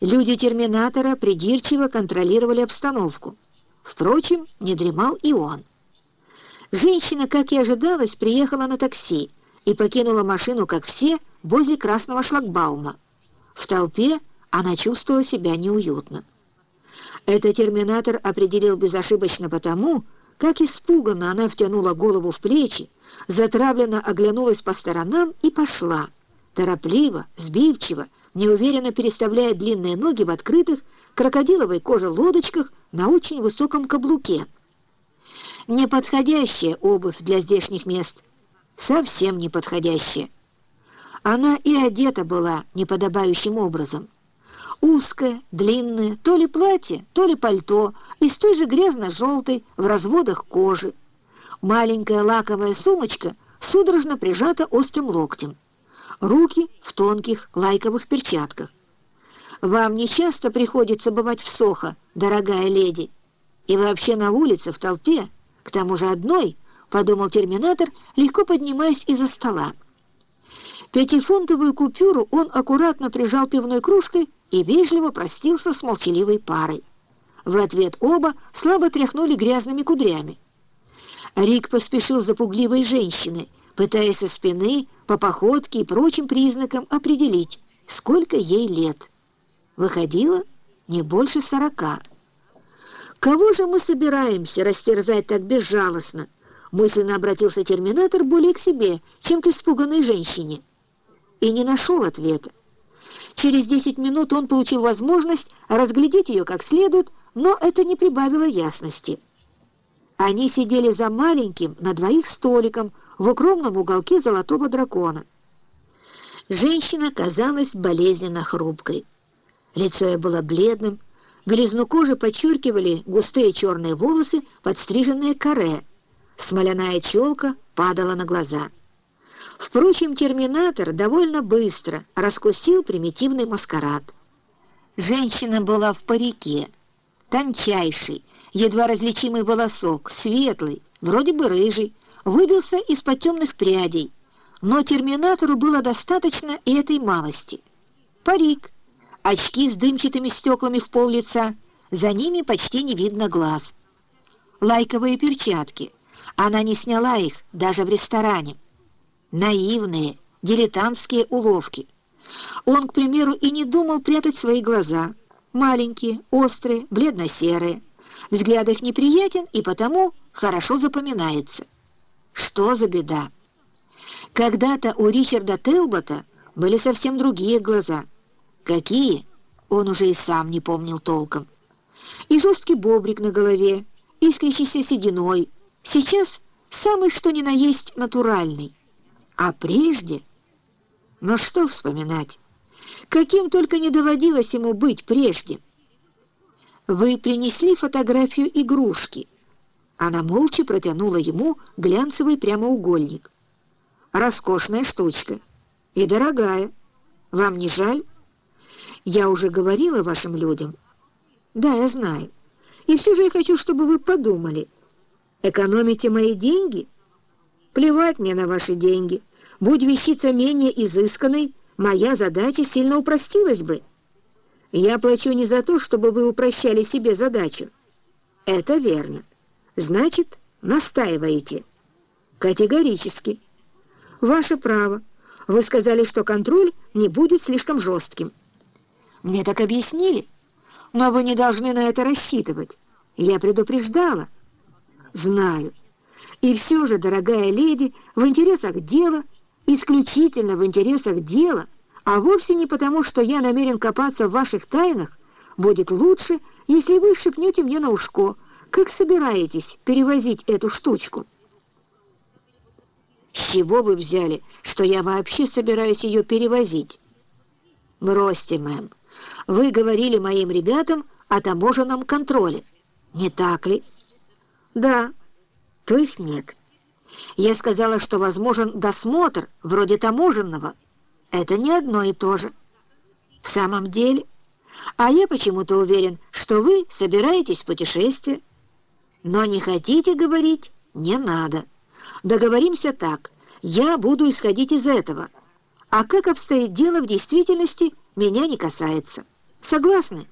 Люди терминатора придирчиво контролировали обстановку. Впрочем, не дремал и он. Женщина, как и ожидалось, приехала на такси и покинула машину, как все, возле красного шлагбаума. В толпе она чувствовала себя неуютно. Это терминатор определил безошибочно потому, как испуганно она втянула голову в плечи, затравленно оглянулась по сторонам и пошла, торопливо, сбивчиво, неуверенно переставляя длинные ноги в открытых, крокодиловой коже лодочках на очень высоком каблуке. Неподходящая обувь для здешних мест. Совсем неподходящая. Она и одета была неподобающим образом. Узкое, длинное, то ли платье, то ли пальто, из той же грязно-желтой в разводах кожи. Маленькая лаковая сумочка судорожно прижата острым локтем руки в тонких лайковых перчатках. «Вам не часто приходится бывать в Сохо, дорогая леди? И вообще на улице, в толпе, к тому же одной», — подумал терминатор, легко поднимаясь из-за стола. Пятифунтовую купюру он аккуратно прижал пивной кружкой и вежливо простился с молчаливой парой. В ответ оба слабо тряхнули грязными кудрями. Рик поспешил за пугливой женщиной, пытаясь со спины, по походке и прочим признакам определить, сколько ей лет. Выходило не больше сорока. «Кого же мы собираемся растерзать так безжалостно?» Мысленно обратился терминатор более к себе, чем к испуганной женщине. И не нашел ответа. Через десять минут он получил возможность разглядеть ее как следует, но это не прибавило ясности. Они сидели за маленьким на двоих столиком в укромном уголке золотого дракона. Женщина казалась болезненно хрупкой. Лицо ее было бледным, белизну кожи подчеркивали густые черные волосы, подстриженные каре. Смоляная челка падала на глаза. Впрочем, терминатор довольно быстро раскусил примитивный маскарад. Женщина была в парике, тончайший, едва различимый волосок, светлый, вроде бы рыжий, выбился из-под темных прядей, но терминатору было достаточно и этой малости. Парик, очки с дымчатыми стеклами в пол лица, за ними почти не видно глаз. Лайковые перчатки, она не сняла их даже в ресторане. Наивные, дилетантские уловки. Он, к примеру, и не думал прятать свои глаза. Маленькие, острые, бледно-серые. Взгляд их неприятен и потому хорошо запоминается. Что за беда? Когда-то у Ричарда Телбота были совсем другие глаза. Какие? Он уже и сам не помнил толком. И жесткий бобрик на голове, искрящийся сединой. Сейчас самый что ни на есть натуральный. А прежде... Но что вспоминать? Каким только не доводилось ему быть прежде. Вы принесли фотографию игрушки. Она молча протянула ему глянцевый прямоугольник. Роскошная штучка. И дорогая. Вам не жаль? Я уже говорила вашим людям. Да, я знаю. И все же я хочу, чтобы вы подумали. Экономите мои деньги? Плевать мне на ваши деньги. Будь вещица менее изысканной, моя задача сильно упростилась бы. Я плачу не за то, чтобы вы упрощали себе задачу. Это верно. Значит, настаиваете. Категорически. Ваше право. Вы сказали, что контроль не будет слишком жестким. Мне так объяснили. Но вы не должны на это рассчитывать. Я предупреждала. Знаю. И все же, дорогая леди, в интересах дела, исключительно в интересах дела, а вовсе не потому, что я намерен копаться в ваших тайнах, будет лучше, если вы шепнете мне на ушко, как собираетесь перевозить эту штучку. С чего вы взяли, что я вообще собираюсь ее перевозить? Бросьте, мэм, вы говорили моим ребятам о таможенном контроле, не так ли? Да, то есть нет. Я сказала, что возможен досмотр, вроде таможенного, это не одно и то же. В самом деле... А я почему-то уверен, что вы собираетесь в путешествие. Но не хотите говорить, не надо. Договоримся так. Я буду исходить из этого. А как обстоит дело в действительности, меня не касается». Согласны?»